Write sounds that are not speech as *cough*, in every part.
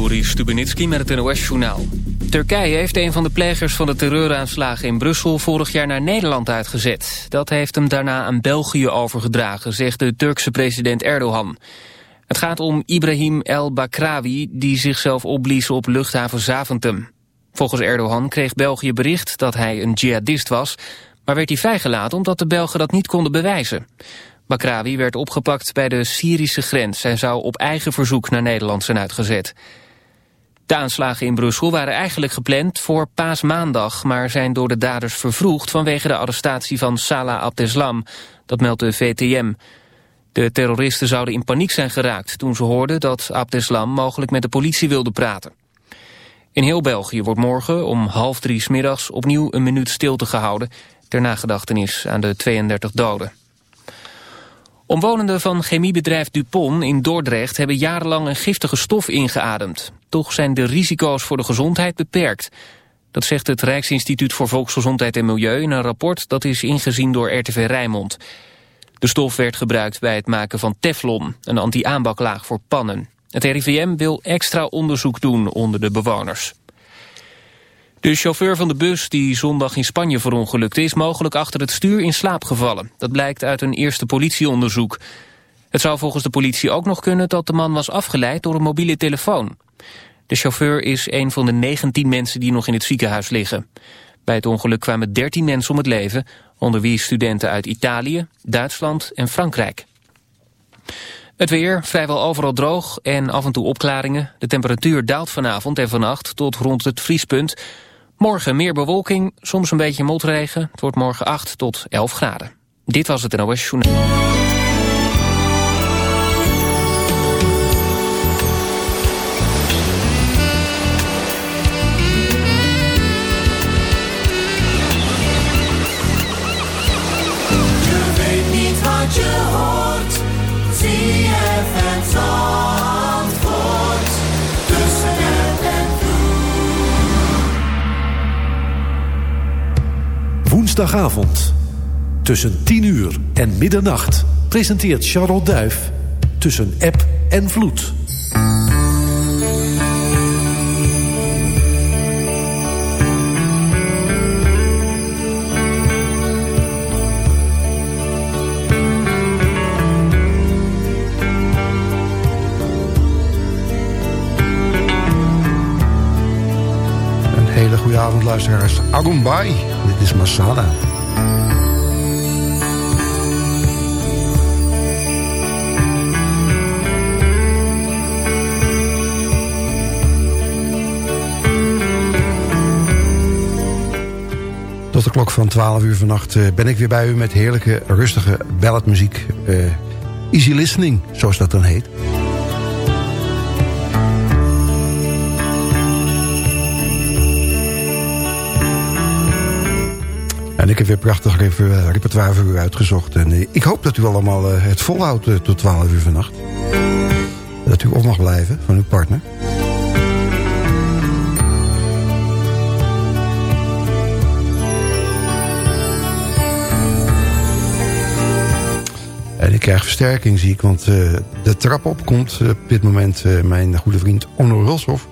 Joris Stubenitski met het NOS-journaal. Turkije heeft een van de plegers van de terreuraanslagen in Brussel... vorig jaar naar Nederland uitgezet. Dat heeft hem daarna aan België overgedragen, zegt de Turkse president Erdogan. Het gaat om Ibrahim El Bakrawi, die zichzelf opblies op luchthaven Zaventem. Volgens Erdogan kreeg België bericht dat hij een jihadist was... maar werd hij vrijgelaten omdat de Belgen dat niet konden bewijzen. Bakrawi werd opgepakt bij de Syrische grens. Hij zou op eigen verzoek naar Nederland zijn uitgezet. De aanslagen in Brussel waren eigenlijk gepland voor paasmaandag... maar zijn door de daders vervroegd vanwege de arrestatie van Salah Abdeslam. Dat meldt de VTM. De terroristen zouden in paniek zijn geraakt toen ze hoorden dat Abdeslam mogelijk met de politie wilde praten. In heel België wordt morgen om half drie smiddags opnieuw een minuut stilte gehouden... ter nagedachtenis aan de 32 doden. Omwonenden van chemiebedrijf Dupont in Dordrecht hebben jarenlang een giftige stof ingeademd. Toch zijn de risico's voor de gezondheid beperkt. Dat zegt het Rijksinstituut voor Volksgezondheid en Milieu in een rapport dat is ingezien door RTV Rijnmond. De stof werd gebruikt bij het maken van teflon, een anti-aanbaklaag voor pannen. Het RIVM wil extra onderzoek doen onder de bewoners. De chauffeur van de bus die zondag in Spanje verongelukte... is mogelijk achter het stuur in slaap gevallen. Dat blijkt uit een eerste politieonderzoek. Het zou volgens de politie ook nog kunnen dat de man was afgeleid door een mobiele telefoon. De chauffeur is een van de 19 mensen die nog in het ziekenhuis liggen. Bij het ongeluk kwamen 13 mensen om het leven... onder wie studenten uit Italië, Duitsland en Frankrijk. Het weer, vrijwel overal droog en af en toe opklaringen. De temperatuur daalt vanavond en vannacht tot rond het vriespunt... Morgen meer bewolking, soms een beetje motregen. Het wordt morgen 8 tot 11 graden. Dit was het NOS Journal. Woensdagavond. Tussen 10 uur en middernacht presenteert Charlotte Duif Tussen App en Vloed. Luisteraars. Agumbai. Dit is Masada. Tot de klok van 12 uur vannacht uh, ben ik weer bij u met heerlijke, rustige balladmuziek. Uh, easy listening, zoals dat dan heet. Ik heb weer prachtig repertoire voor u uitgezocht. En eh, ik hoop dat u allemaal eh, het volhoudt eh, tot 12 uur vannacht. Dat u op mag blijven van uw partner. En ik krijg versterking, zie ik, want de trap op komt op dit moment mijn goede vriend Onno Roshoff.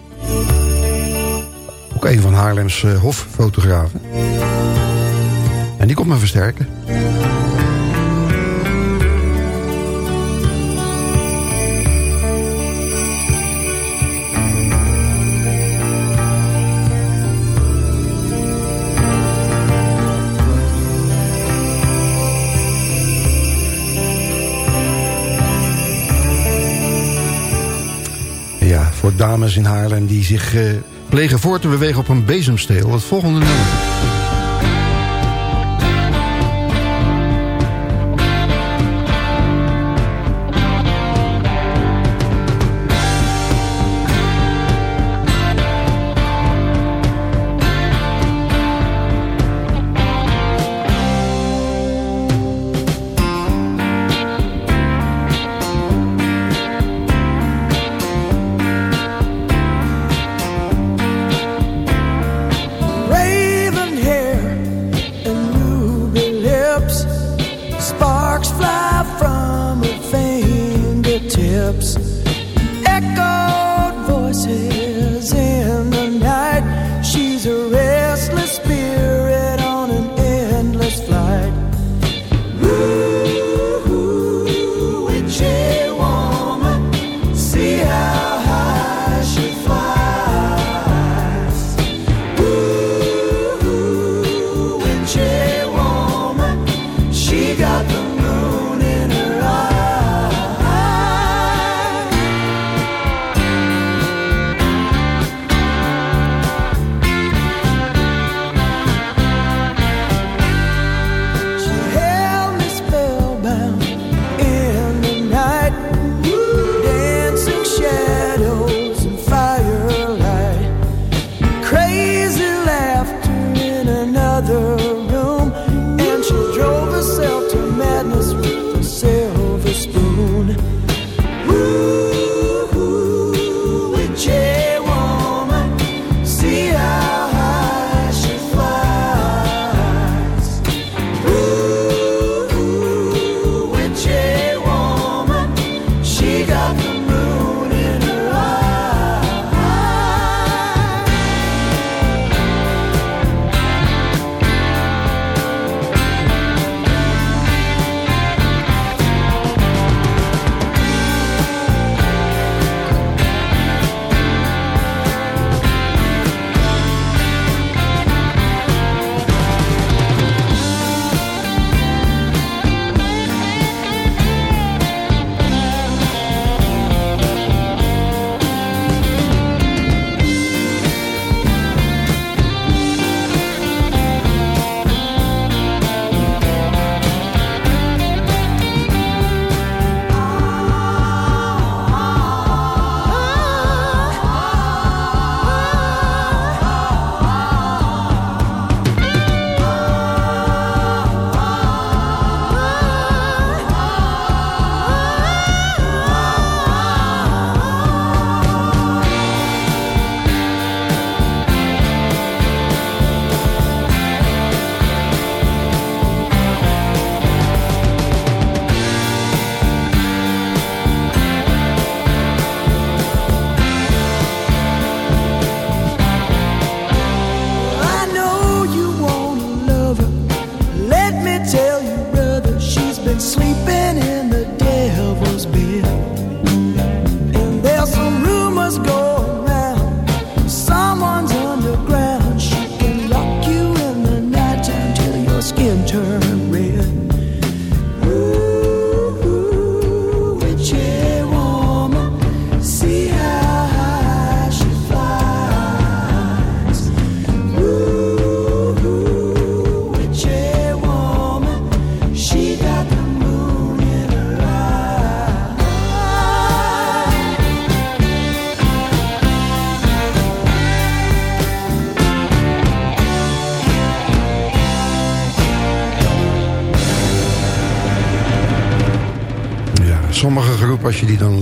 Ook een van Haarlems hoffotografen. Die komt me versterken. Ja, voor dames in Haarlem die zich uh, plegen voor te bewegen op een bezemsteel. Het volgende nummer.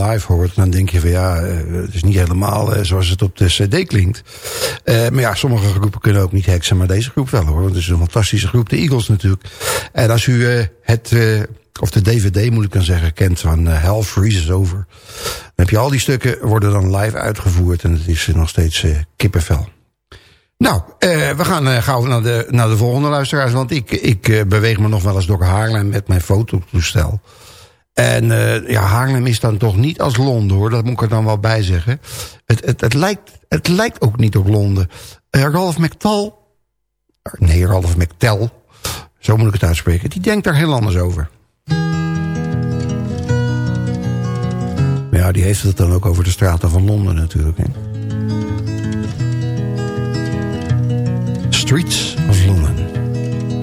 Live hoort... dan denk je van ja, eh, het is niet helemaal eh, zoals het op de cd klinkt. Uh, maar ja, sommige groepen kunnen ook niet heksen, maar deze groep wel hoor. Want het is een fantastische groep, de Eagles natuurlijk. En als u het, of de DVD moet ik dan zeggen, kent van Hell Freezes Over... dan heb je al die stukken, worden dan live uitgevoerd... en het is nog steeds kippenvel. Nou, uh, we gaan uh, gauw naar de, naar de volgende luisteraars. Want ik, ik uh, beweeg me nog wel eens door Haarlem met mijn fototoestel. En ja, Haarlem is dan toch niet als Londen hoor. Dat moet ik er dan wel bij zeggen. Het, het, het, lijkt, het lijkt ook niet op Londen. Ralph McTal. Nee, Ralph McTel. Zo moet ik het uitspreken. Die denkt daar heel anders over. Ja, die heeft het dan ook over de straten van Londen natuurlijk. Hè. streets.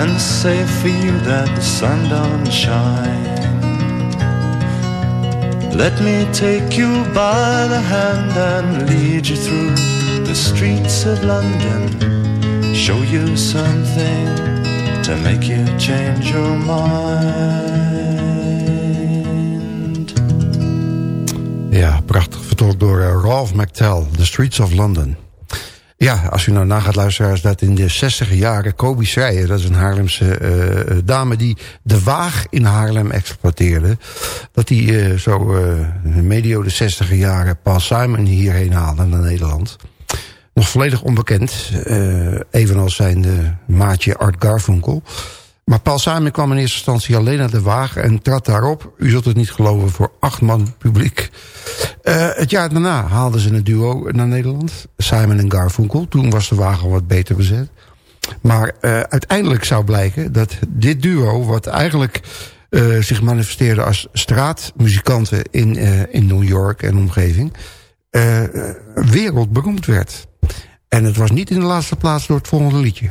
and say for you that the sun don't shine? Let me take you by the hand and lead you through the streets of London. Show you something to make you change your mind. Ja, prachtig vertolkt door uh, Ralph McTell, The Streets of London. Ja, als u nou na gaat luisteren, dat in de 60 jaren Kobi Schreier, dat is een Haarlemse uh, dame die de Waag in Haarlem exploiteerde, dat die uh, zo medio de 60 jaren Paul Simon hierheen haalde naar Nederland. Nog volledig onbekend, evenals zijn de maatje Art Garfunkel. Maar Paul Simon kwam in eerste instantie alleen naar de wagen... en trad daarop, u zult het niet geloven, voor acht man publiek. Uh, het jaar daarna haalden ze een duo naar Nederland. Simon en Garfunkel. Toen was de wagen wat beter bezet. Maar uh, uiteindelijk zou blijken dat dit duo... wat eigenlijk uh, zich manifesteerde als straatmuzikanten in, in New York en omgeving... wereldberoemd werd. En het was niet in de laatste plaats door het volgende liedje.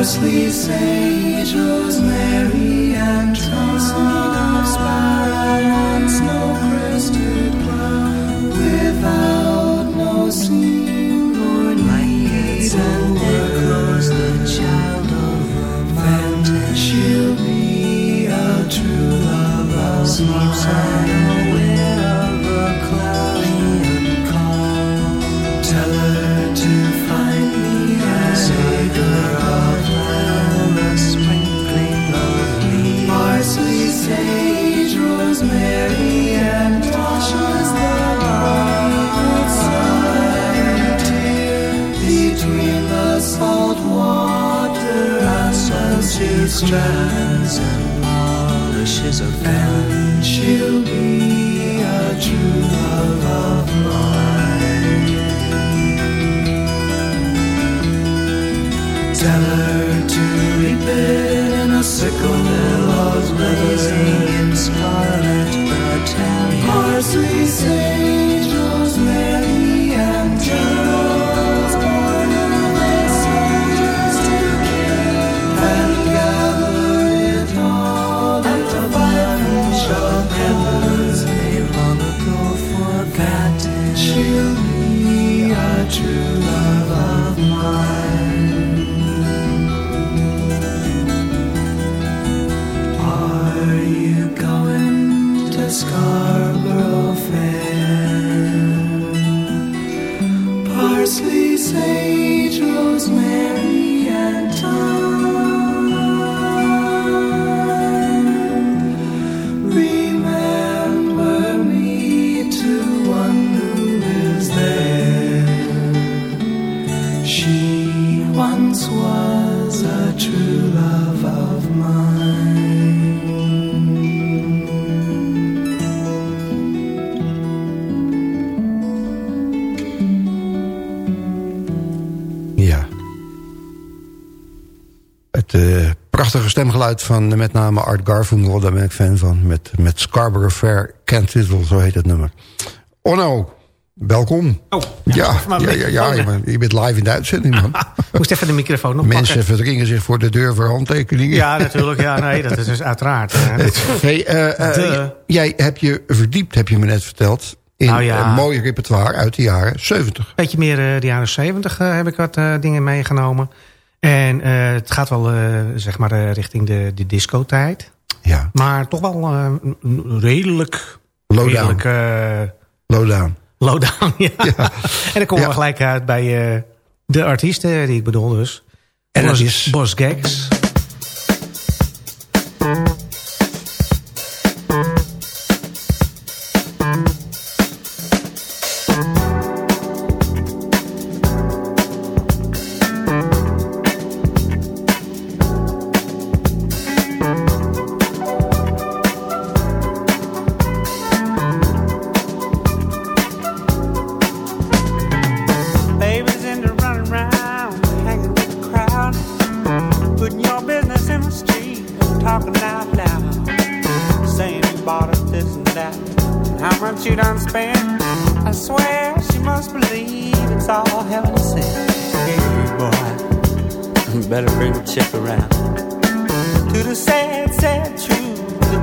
Parsley, sage, rosemary, was a true love of mine. Ja. Het uh, prachtige stemgeluid van uh, met name Art Garfunkel, daar ben ik fan van. Met, met Scarborough Fair, Kent zo heet het nummer. Onno, welkom. Oh, ja, ja, ja, ja, je bent- live in de uitzending, man. *laughs* Moest even de microfoon nog Mensen pakken. verdringen zich voor de deur voor handtekeningen. Ja, natuurlijk. Ja, nee, dat is dus uiteraard. *laughs* Hey, eh, eh, jij hebt je verdiept, heb je me net verteld... in Nou een mooi repertoire uit de jaren 70. beetje meer eh, de jaren 70 eh, heb ik wat dingen meegenomen. En het gaat wel zeg maar richting de, de disco-tijd. Ja, Maar toch wel redelijk... Lowdown. redelijk lowdown. Lowdown, ja. En dan komen Ja. we gelijk uit bij eh, de artiesten die ik bedoel dus. En dat Bos, is- Bos Gags.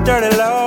dirty love.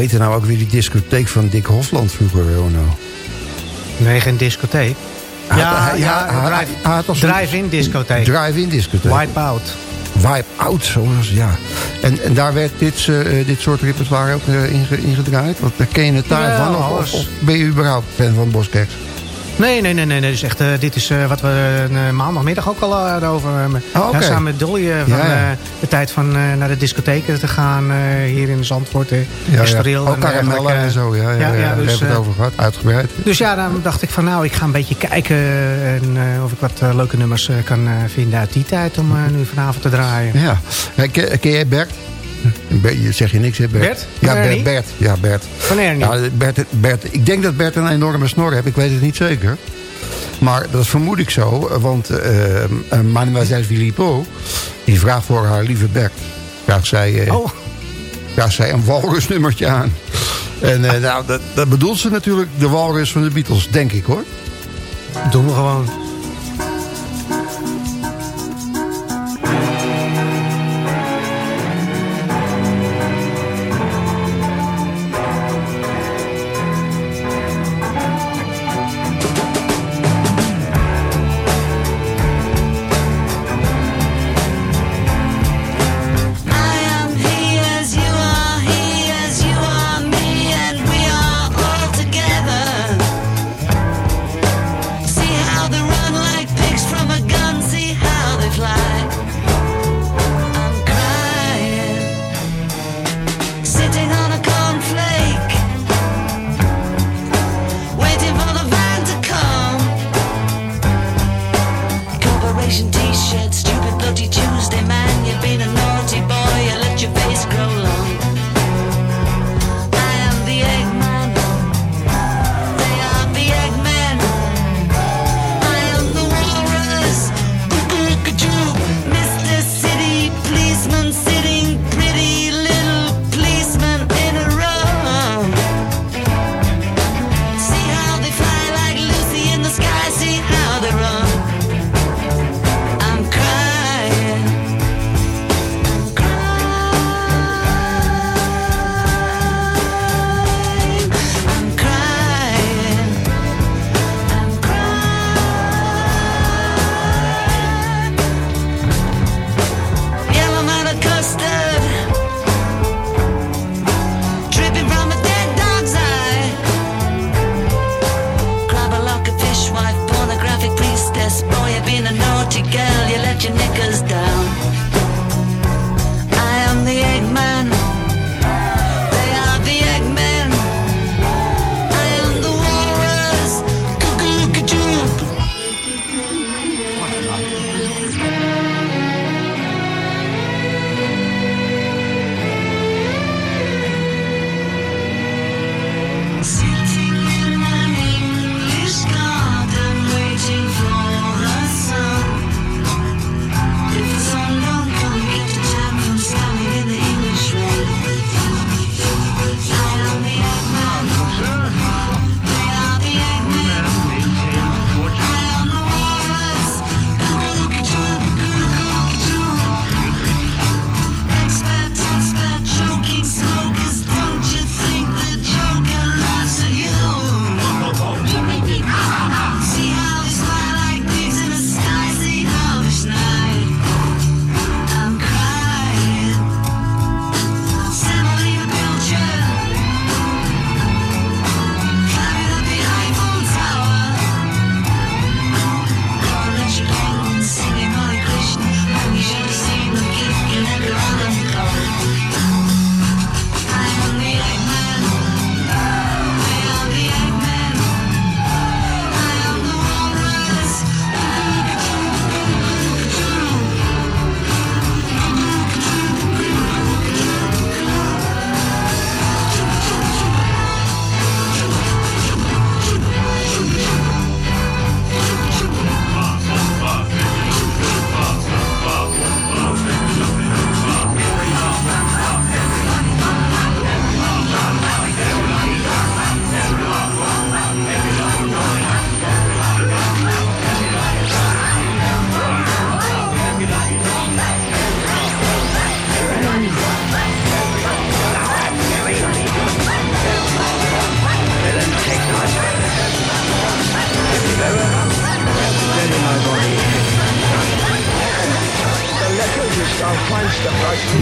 heette nou ook weer die discotheek van Dick Hofland vroeger, Rono? Nee, geen discotheek. Ja, ja, drive-in discotheek. Drive-in discotheek. Wipe-out. Wipe-out, zoals, ja. En, en daar werd dit, uh, dit soort repertoire ook uh, ingedraaid? Want daar ken je het daarvan? Of, ben je überhaupt fan van Boskerk? Nee, nee, nee, nee. nee. Dus echt, eh, dit is eh, wat we eh, maandagmiddag ook al hadden over. Oh, ja, samen met Dolly van Ja, eh, de tijd van eh, naar de discotheken te gaan eh, hier in Zandvoort. eh Ja, Estoril ja. Ook en en zo. Ja, ja, Ja, dus, hebben we het eh, over gehad. Uitgebreid. Dus ja, dan dacht ik van nou, ik ga een beetje kijken en, eh, of ik wat eh, leuke nummers eh, kan eh, vinden uit die tijd om eh, nu vanavond te draaien. Ja. Ja, Ken, ken jij Bert? *laughs* Bert, je- Zeg je niks, hè, Bert? Bert? Ja, Bert. Ja, Bert. Van Ernie. Ja, Bert, Bert. Ik denk dat Bert een enorme snor heeft. Ik weet het niet zeker. Maar dat vermoed ik zo. Want eh, Mademoiselle Filippo... die vraagt voor haar lieve Bert... vraagt zij, eh, Oh, vraagt zij een walrusnummertje aan. En nou, dat, dat bedoelt ze natuurlijk de walrus van de Beatles. Denk ik, hoor. doen we gewoon.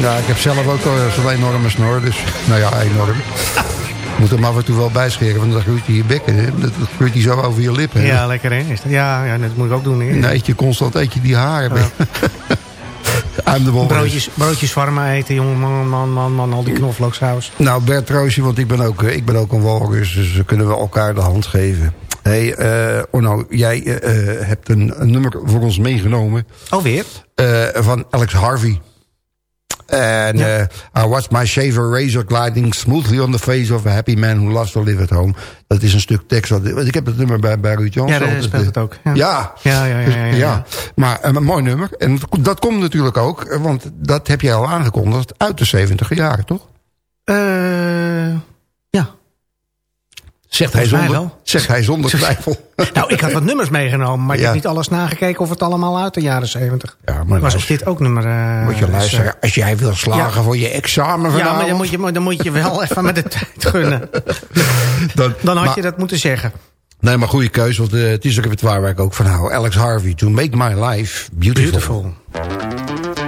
Ja, ik heb zelf ook zo'n enorme snor. Dus, nou ja, enorm. Moet hem af en toe wel bijscheren, want dan groeit hij je bekken. Hè? Dat groeit hij zo over je lippen. hè? Ja, lekker hè? Is dat, ja, ja, dat moet ik ook doen. Hè? En dan eet je constant eet je die haren. Walrus. *laughs* Broodjes, broodjes warma eten, jongen, man, man, man, man, al die knoflooksaus. Nou, Bert Roosje, want ik ben ook, eh, ik ben ook een walrus, dus kunnen we elkaar de hand geven. hey, eh Orno, jij eh, hebt een, een nummer voor ons meegenomen Alweer? eh, van Alex Harvey. En Ja. eh, I watched my shaver razor gliding smoothly on the face of a happy man who loves to live at home. Dat is een stuk tekst. wat- Ik heb het nummer bij, bij Ruud Jansen. Ja, daar altijd, speelt het ook. Ja. Ja. Ja, ja, ja, Dus, ja, ja, ja. Maar eh, een mooi nummer. En dat- dat komt natuurlijk ook, eh, want dat heb jij al aangekondigd, uit de 70 jaren, toch? Eh. Zegt hij zonder, wel. zegt hij zonder twijfel. *laughs* Nou, ik had wat nummers meegenomen, maar ik Ja. heb niet alles nagekeken of het allemaal uit de jaren 70. Ja, maar Was dit ook nummer... eh, moet je is, luisteren. eh, Als jij wil slagen Ja. voor je examen ja, maar dan moet, je, dan moet je wel *laughs* even met de tijd gunnen. *laughs* dan, Dan had maar- je dat moeten zeggen. Nee, maar goede keuze, want eh, het is ook het waar waar ik ook van hou. Alex Harvey, To Make My Life Beautiful. Beautiful.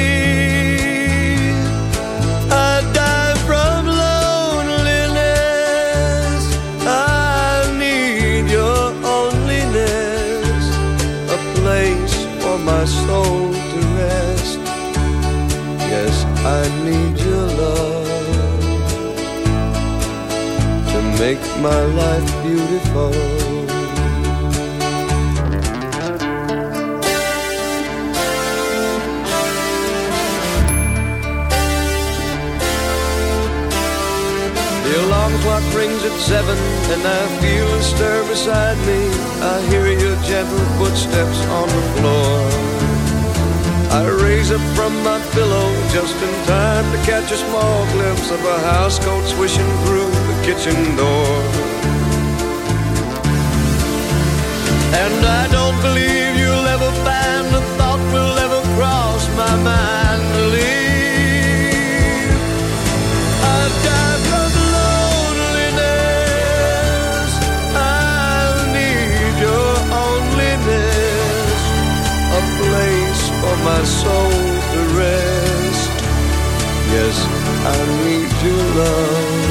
Make my life beautiful. The alarm clock rings at seven, and I feel a stir beside me. I hear your gentle footsteps on the floor. I raise up from my pillow just in time to catch a small glimpse of a housecoat swishing through kitchen door. And I don't believe you'll ever find a thought will ever cross my mind to leave. I die from loneliness. I need your a place for my soul to rest. Yes, I need your love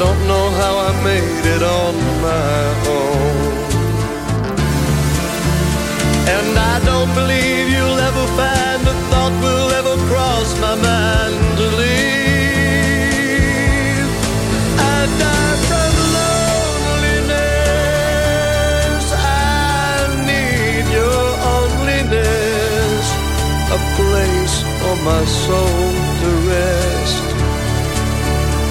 I don't know how I made it on my own. And I don't believe you'll ever find a thought will ever cross my mind to leave. I die from loneliness. I need your onlyness, a place for my soul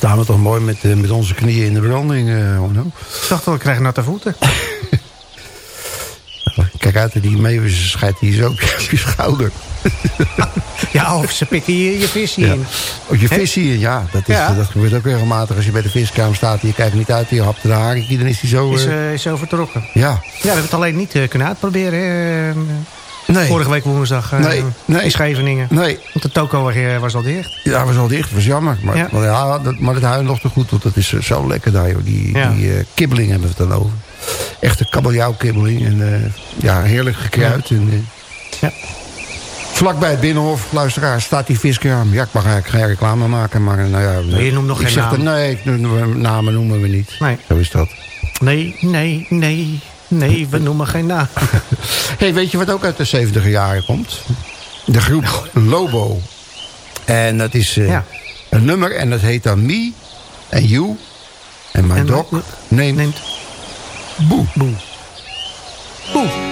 Staan we toch mooi met, eh, met onze knieën in de branding, Orno? Ik dacht wel, ik krijg natte voeten. *laughs* Kijk uit, die Mavis scheidt hier zo op je schouder. *laughs* Ja, of ze pikken je, je visje Ja. in. Oh, je vis hier, ja. Dat, is, Ja. dat gebeurt ook regelmatig. Als je bij de viskamer staat en je kijkt niet uit... je hapt een haakje, dan is hij zo... Is, eh, is zo vertrokken. ja. Ja, we hebben het alleen niet kunnen uitproberen. hè. Nee. Vorige week woensdag eh, Nee, nee. in Scheveningen. Nee, Want de toko was, was al dicht. ja, was al dicht. was jammer. Maar Ja. maar ja, dat, maar het huil nog te goed. Want dat is eh, zo lekker daar, joh. Die, Ja. die eh, kibbeling hebben we het dan over. Echte kabeljauwkibbeling. En eh, ja, heerlijk gekruid. En, eh, Ja. Vlakbij het Binnenhof, luisteraar, staat die viskraam. Ja, ik mag eigenlijk geen reclame maken, maar nou ja... je noemt nog ik geen zeg naam. nee, namen noemen we niet. Nee. Zo is dat. Nee, nee, nee. Nee, we noemen geen naam. *laughs* hey, weet je wat ook uit de 70 jaren komt? De groep Lobo. En dat is eh, Ja. een nummer en dat heet dan Me and You and My En Dog Named Neemt Boe. Boe. Boe.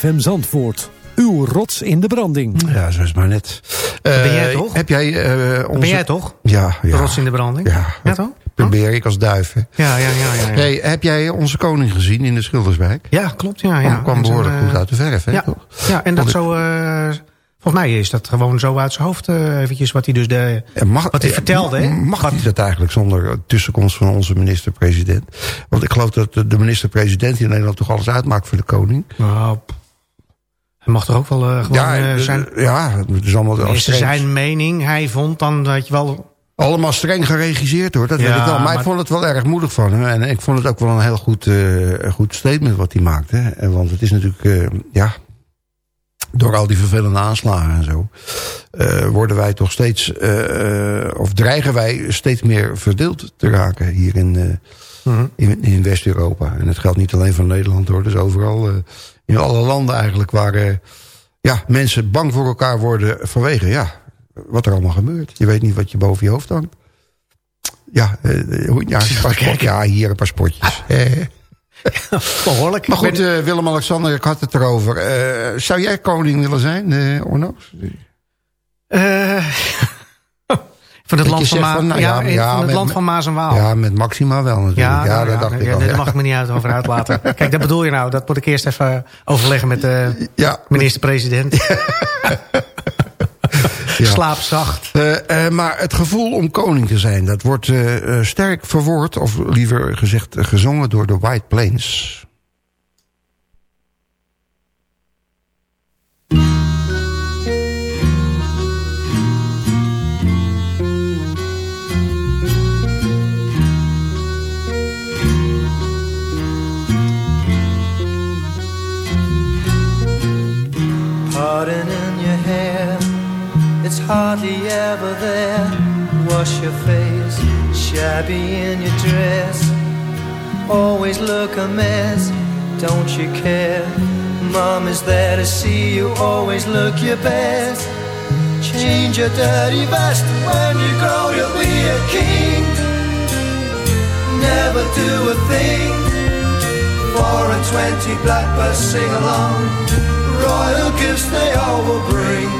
ZFM Zandvoort. Uw rots in de branding. Ja, zo is het maar net. ben Eh, jij toch? Heb jij eh, onze... Ben jij toch? Ja, ja. Rots in de branding? Ja, Ja, toch? probeer ik als duif. hè. Ja, ja, ja. ja, ja. Hey, heb jij onze koning gezien in de Schilderswijk? Ja, klopt. Ja, ja. Kwam, behoorlijk eh, goed uit de verf, hè? Ja, toch? ja, en dat Want zo... eh, volgens mij is dat gewoon zo uit zijn hoofd eh, eventjes wat hij dus de, mag, wat hij eh, vertelde. hè? Mag Wat- hij dat eigenlijk zonder tussenkomst van onze minister-president? Want ik geloof dat de- de minister-president in Nederland toch alles uitmaakt voor de koning. Nou, pff. Hij mag toch ook wel eh, gewoon eh, de- zijn... ja, het is allemaal Is zijn mening, hij vond dan dat je wel... allemaal streng geregisseerd hoor, dat Ja, weet ik wel. Maar, ik vond het wel erg moedig van hem. En ik vond het ook wel een heel goed, eh, goed statement wat hij maakte. En Want het is natuurlijk, eh, ja, door al die vervelende aanslagen en zo... eh, worden wij toch steeds, eh, eh, of dreigen wij steeds meer verdeeld te raken hier in, eh, Mhm. in, in West-Europa. En het geldt niet alleen voor Nederland hoor, dus overal eh, in alle landen eigenlijk waar eh, ja, mensen bang voor elkaar worden vanwege ja, wat er allemaal gebeurt. Je weet niet wat je boven je hoofd hangt. Ja, eh, hoe- ja, hier een paar spotjes. Eh. *laughs* Behoorlijk. Maar goed, eh, Willem-Alexander, ik had het erover. Zou jij koning willen zijn, eh Orno's? Eh, *laughs* Van het land van, zegt Ma van, nou ja, ja, in- ja, van het met- land van Maas en Waal. Ja, met Maxima wel natuurlijk. Ja, nou dat dacht ik al. Daar mag ik me niet uit over uitlaten. *laughs* Kijk, dat bedoel je nou. Dat moet ik eerst even overleggen met de Ja, minister-president. *laughs* Slaapzacht. Eh, eh, maar het gevoel om koning te zijn... dat wordt eh, eh, sterk verwoord, of liever gezegd eh, gezongen door de White Plains. Hardly ever there. Wash your face, shabby in your dress. Always look a mess, don't you care? Mom is there to see you, always look your best. Change your dirty vest when you grow, you'll be a king. Never do a thing. Four and twenty blackbirds sing along royal gifts they all will bring.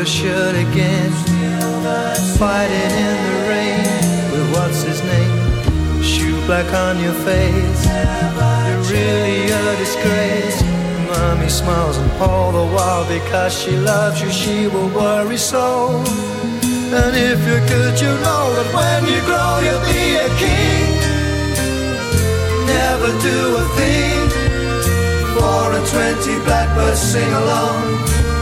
Your shirt again. Fighting in the rain with what's his name? Shoe black on your face. You're really a disgrace. Mommy smiles and all the while because she loves you, she will worry so. And if you're good, you know that when you grow, you'll be a king. Never do a thing. Four and twenty blackbirds sing along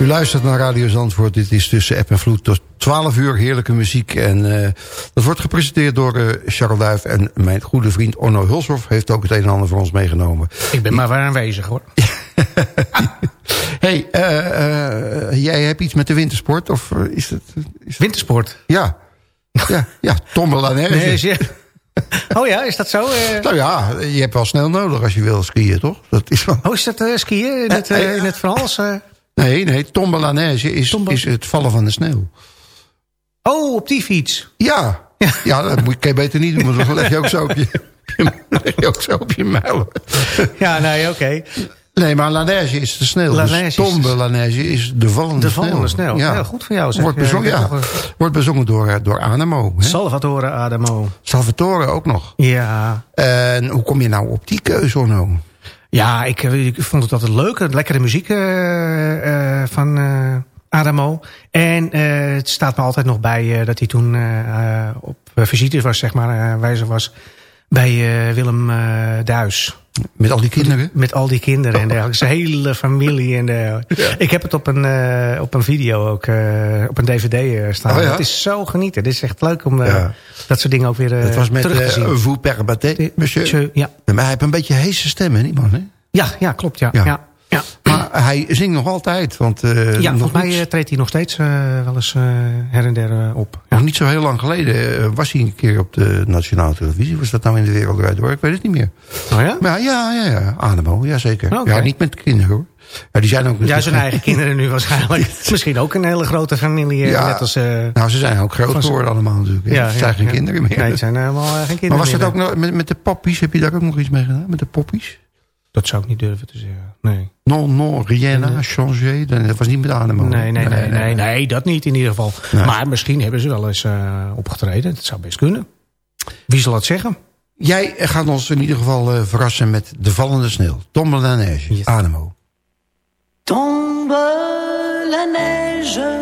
U luistert naar Radio Zandvoort. Dit is tussen app en vloed tot 12 uur heerlijke muziek. En eh, dat wordt gepresenteerd door eh Charles Duif. En mijn goede vriend Onno Hulshoff heeft ook het een en ander voor ons meegenomen. Ik ben maar weer aanwezig hoor. *laughs* hey, eh, jij hebt iets met de wintersport? Of is het... Is. Wintersport. Ja. Ja, ja. Hè? Nee, *laughs* Oh ja, is dat zo? Nou ja, je hebt wel snel nodig als je wil skiën, toch? Dat is wel... Oh, is dat skiën in het, in het Frans? Nee, nee, tombe la neige is, is het vallen van de sneeuw. Oh, op die fiets. Ja, Ja. ja. dat moet, kan je beter niet doen, want dan leg je ook zo op je, leg je, ook zo op je muil. Ja, nee, oké. Nee, maar la neige is de sneeuw. Dus neige is tombe de- la neige is de vallende De vallende sneeuw. Ja, goed van jou, zeg. Wordt Ja, bezongen, ja, wordt bezongen door, eh, door Anemo. Hè? Salvatore Adamo. Salvatore ook nog. Ja. En hoe kom je nou op die keuze, Onno? Ja, ik, eh, ik vond het altijd leuk. Lekkere muziek eh, eh, van Adamo. En het staat me altijd nog bij dat hij toen op visite was, zeg maar, uh, wijze was bij Willem Duis. Met al die kinderen? Met al die kinderen en dergelijke. *laughs* Zijn hele familie. En de, Ik heb het op een, uh, op een video ook, uh, op een dvd staan. Oh ja? Het is zo genieten. Het is echt leuk om uh, Ja. dat soort dingen ook weer Het was met terug te zien. Vous monsieur. Monsieur, ja. Maar hij heeft een beetje heese stem, hè, die man, hè? Ja, ja, klopt, ja. Ja. Ja. Maar hij zingt nog altijd, want... eh, Ja, volgens mij eh, treedt hij nog steeds eh, wel eens her en der op. Ja. Nog niet zo heel lang geleden was hij een keer op de nationale televisie. Was dat nou in de wereld door? Ik weet het niet meer. Oh ja? Maar ja, ja, ja. Ademo, ja zeker. Oké. Ja, niet met kinderen hoor. Ja, die zijn ook Ja, zijn eigen kinderen nu waarschijnlijk. *laughs* Misschien ook een hele grote familie. Ja. Net als, Nou, ze zijn ook groot geworden allemaal natuurlijk. ja, het zijn geen kinderen meer. Nee, het zijn helemaal geen kinderen maar was dat ook met, met de poppies? Heb je daar ook nog iets mee gedaan? Met de poppies? Dat zou ik niet durven te zeggen. Nee. Non, non, rien n'a changé. Dat was niet met Ademo. Nee, nee, nee, nee, nee, dat niet in ieder geval. Nee. Maar misschien hebben ze wel eens eh, opgetreden. Dat zou best kunnen. Wie zal het zeggen? Jij gaat ons in ieder geval eh, verrassen met de vallende sneeuw. Tombe la neige, Yes. Ademo. Tombe la neige,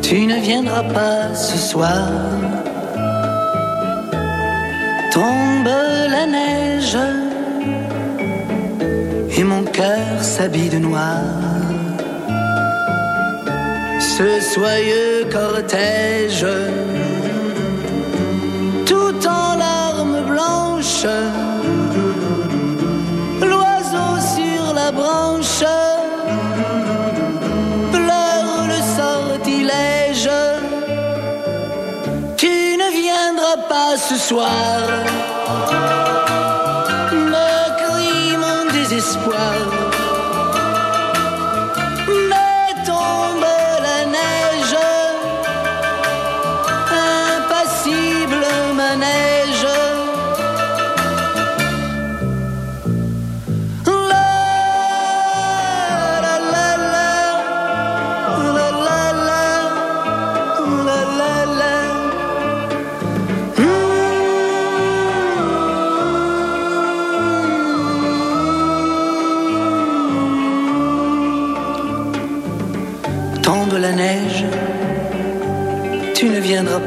tu ne viendras pas ce soir. Tombe la neige, et mon cœur s'habille de noir. Ce soyeux cortège, tout en larmes blanches L'oiseau sur la branche pleure le sortilège. Tu ne viendras pas ce soir. well.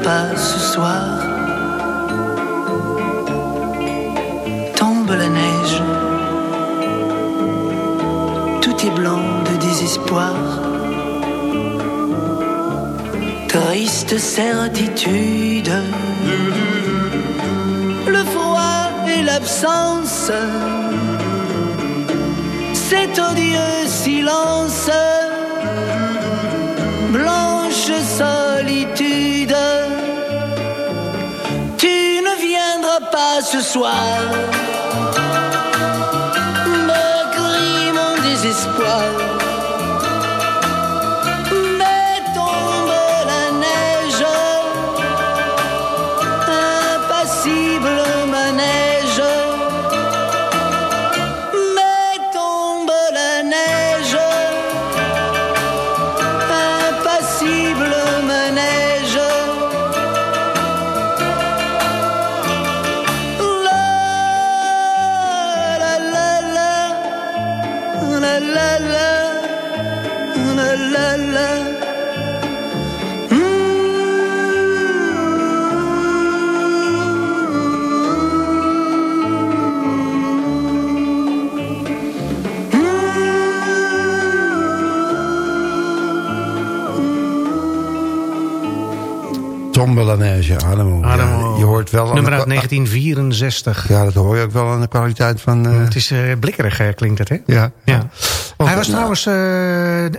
Pas ce soir. Tombe la neige, tout est blanc de désespoir. Triste certitude, le froid et l'absence, cet odieux silence, blanche pas ce soir me crie mon désespoir. Ademo. Ademo. Ja, je hoort wel... Nummer uit kwa- 1964. Ja, dat hoor je ook wel aan de kwaliteit van... eh, Het is eh, blikkerig, eh, klinkt het, hè? ja. Ja. Oh, Hij was nou, trouwens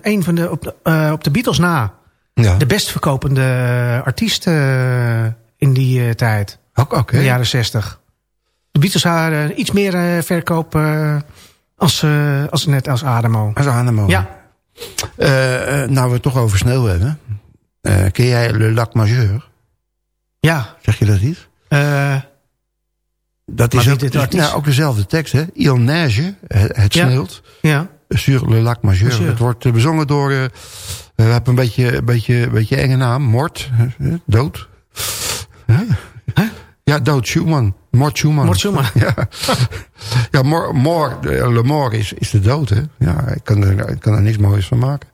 een van de, op, de, op de Beatles na... Ja. de best verkopende artiest eh, in die tijd. Ook, oké. In de jaren 60. De Beatles hadden iets meer verkoop als, als net als Ademo. Als Ademo. Ja, nou, we het toch over sneeuw hebben. Ken jij Le Lac Majeur? Ja. Zeg je dat niet? eh, Dat is ook, dit is- artiest? nou, ook dezelfde tekst, hè? Il neige, het, het Ja. sneeuwt. ja. Sur le lac Majeur. Majeur. Het wordt eh, bezongen door... eh we hebben een beetje, een beetje, een beetje enge naam. Mort. eh, dood. Huh? Ja, dood. Schumann. Mort Schumann. Mort Schumann. *laughs* Ja, ja Mor, Mor, Le Mort is, is de dood, hè. Ja, ik kan er, ik kan er niks moois van maken.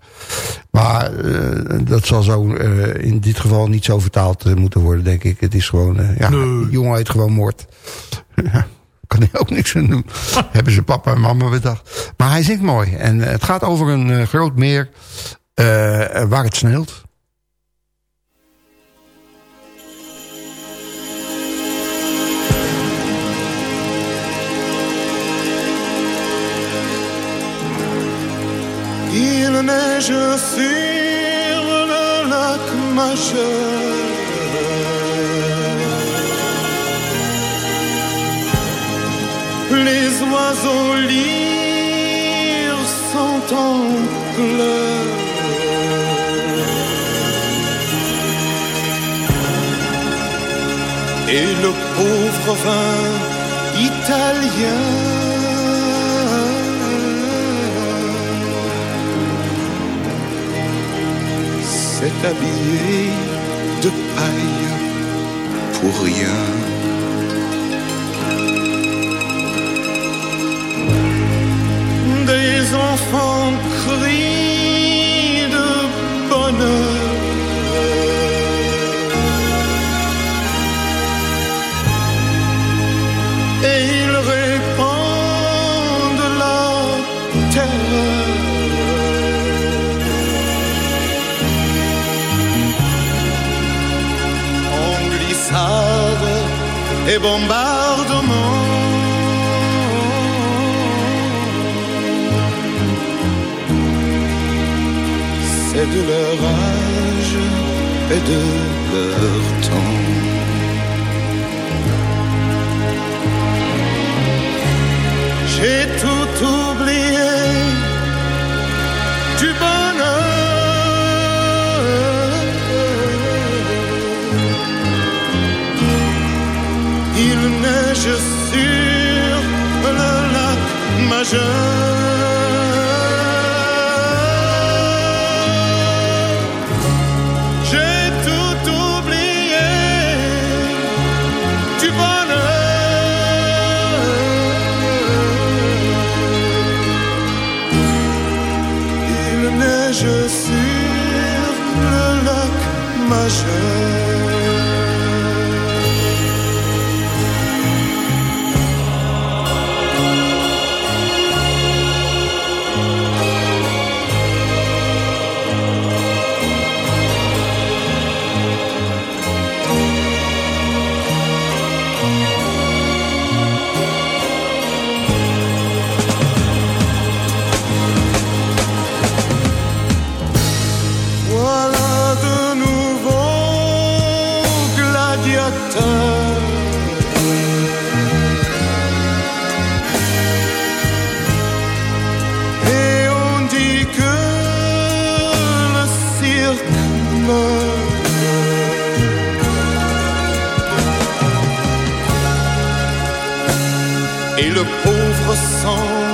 Maar eh, dat zal zo eh, in dit geval niet zo vertaald eh, moeten worden, denk ik. Het is gewoon... ja, Nee. jongen heet gewoon. *laughs* Ja, kan hij ook niks aan doen. *laughs* Hebben ze papa en mama bedacht. Maar hij zingt mooi. En het gaat over een groot meer waar het sneeuwt. Il neige sur le lac majeur. Les oiseaux libres temple. Et le pauvre vin italien s'est habillé de paille pour rien. Des enfants crient et bombardement. C'est de leur âge et de leur temps. Majeur. Et le pauvre sang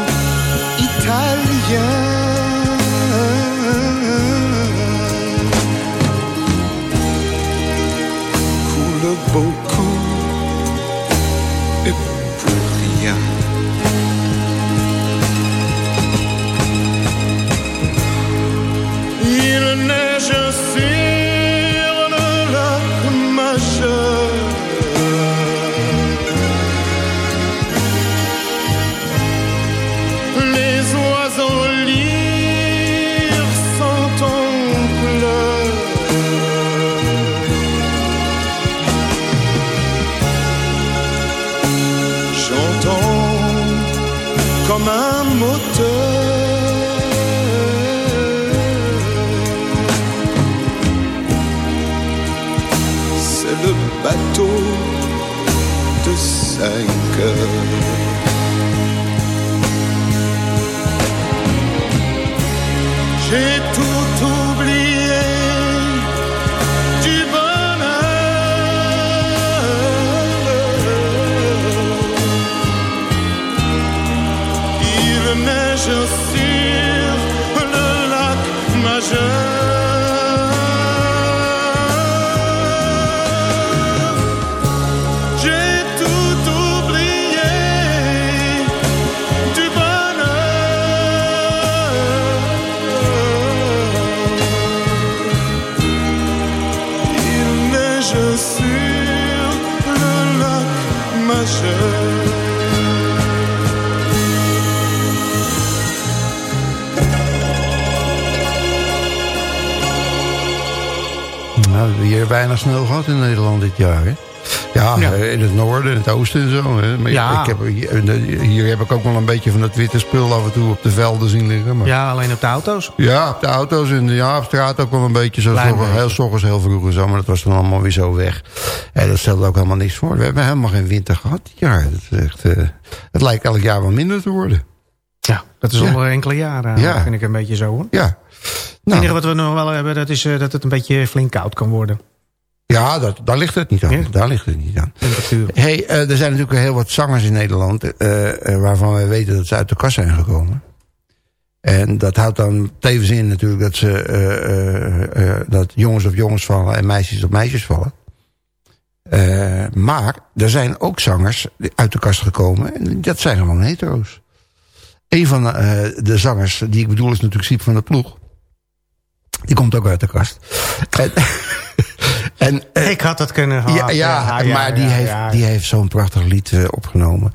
Nou, we hebben hier weinig sneeuw gehad in Nederland dit jaar, hè? Ja, Ja. eh, in het noorden, in het oosten en zo. Hè? Maar Ja. ik heb, hier, hier heb ik ook wel een beetje van dat witte spul af en toe op de velden zien liggen. Maar... Ja, alleen op de auto's. Ja, op de auto's en ja, op straat ook wel een beetje. Zo vroeger, heel, ochtends heel vroeg en zo, maar dat was dan allemaal weer zo weg. En dat stelde ook helemaal niks voor. We hebben helemaal geen winter gehad dit jaar. Dat echt, eh, het lijkt elk jaar wel minder te worden. Ja, dat is Ja. al enkele jaren, Ja. vind ik een beetje zo hoor. Ja. Het Nou, enige wat we nog wel hebben, dat is eh, dat het een beetje flink koud kan worden. ja, dat, daar ligt het niet aan. Ja. Daar ligt het niet aan. Hey, eh, er zijn natuurlijk heel wat zangers in Nederland... eh, waarvan wij weten dat ze uit de kast zijn gekomen. En dat houdt dan tevens in natuurlijk dat, ze, dat jongens op jongens vallen... en meisjes op meisjes vallen. Maar er zijn ook zangers uit de kast gekomen... en dat zijn gewoon hetero's. Een van de, de zangers die ik bedoel is natuurlijk Siep van der Ploeg. Die komt ook uit de kast. En, *laughs* en, eh, Ik had dat kunnen gehad. ja, ja, maar die, heeft, die heeft zo'n prachtig lied eh, opgenomen.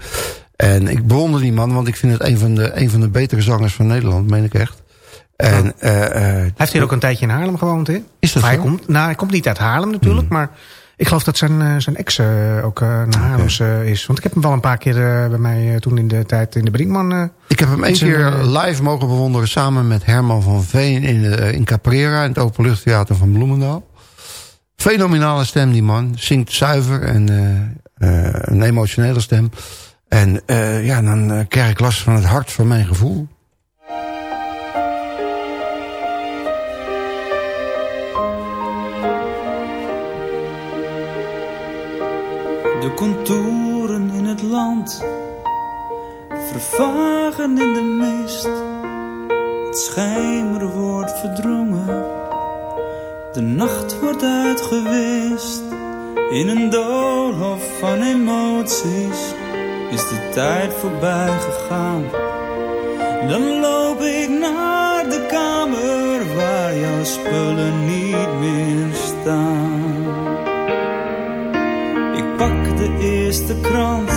En ik bewonder die man, want ik vind het een van de, een van de betere zangers van Nederland, meen ik echt. En, eh, eh, Hij heeft hier ook een tijdje in Haarlem gewoond, hè? Is dat Of hij, komt, nou, hij komt niet uit Haarlem natuurlijk, maar ik geloof dat zijn, eh, zijn ex eh, ook eh, naar eh, is. Want ik heb hem wel een paar keer bij mij toen in de tijd in de Brinkman... ik heb hem één keer live mogen bewonderen samen met Herman van Veen in, in Caprera, in het Openluchttheater van Bloemendaal. Fenomenale stem, die man. Zingt zuiver en een emotionele stem. En ja, dan krijg ik last van het hart van mijn gevoel. De contouren in het land vervagen in de mist. Het schemer wordt verdrongen, de nacht wordt uitgewist. In een doolhof van emoties is de tijd voorbij gegaan. Dan loop ik naar de kamer waar jouw spullen niet meer staan. De eerste krant,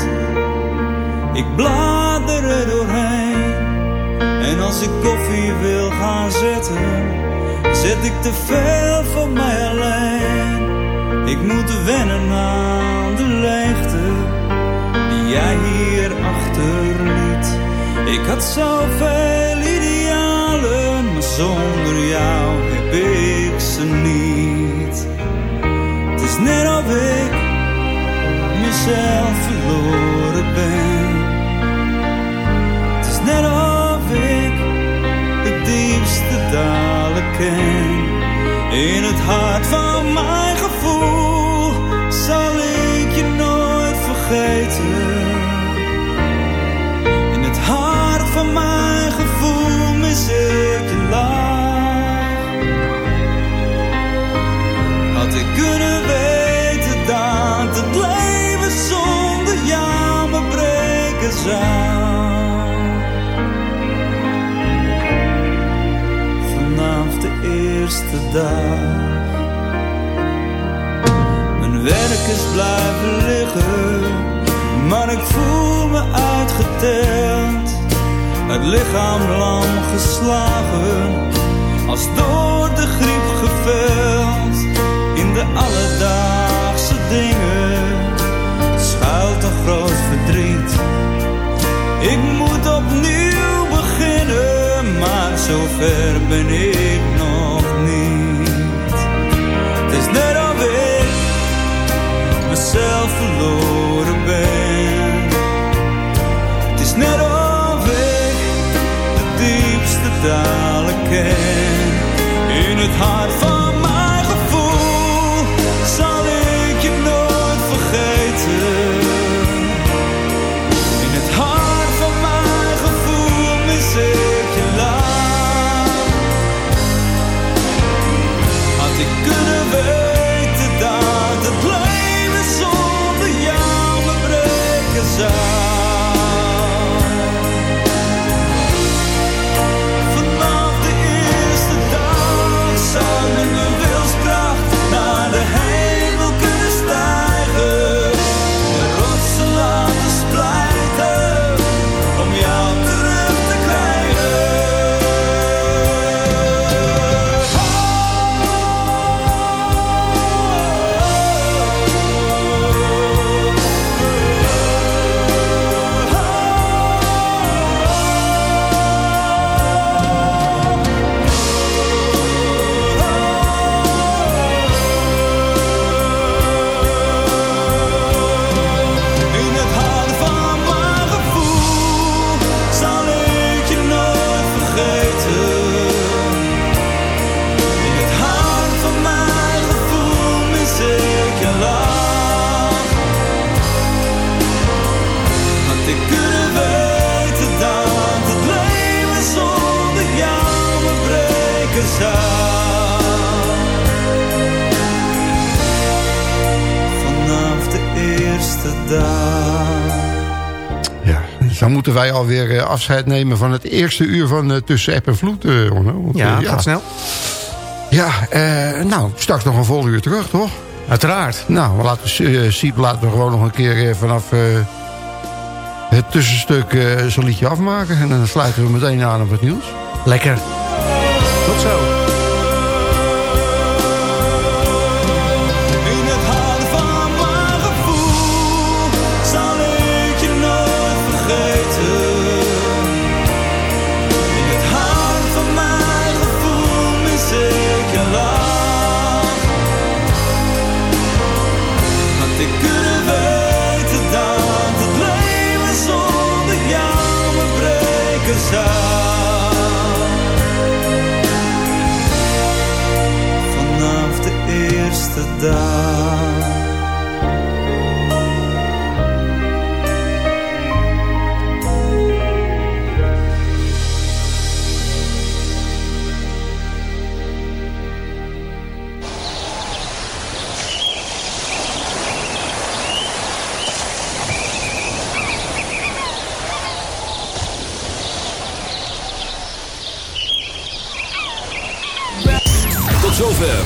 ik blader er doorheen. En als ik koffie wil gaan zetten, zet ik te veel voor mij alleen. Ik moet wennen aan de leegte die jij hier achterliet. Ik had zoveel idealen, maar zonder jou heb ik ze niet. Het is net of ik mezelf verloren ben. Het is net of ik de diepste dalen ken. In het hart van Het lichaam lam geslagen, als door Ja, dus dan moeten wij alweer eh, afscheid nemen van het eerste uur van eh, Tussen App en Vloed. eh, Onno. Want, Ja, gaat snel. Ja, eh, nou, straks nog een vol uur terug, toch? Uiteraard. Nou, we laten, uh, Siep laten we gewoon nog een keer vanaf eh, het tussenstuk eh zo'n liedje afmaken. En dan sluiten we meteen aan op het nieuws. Lekker. Tot zo.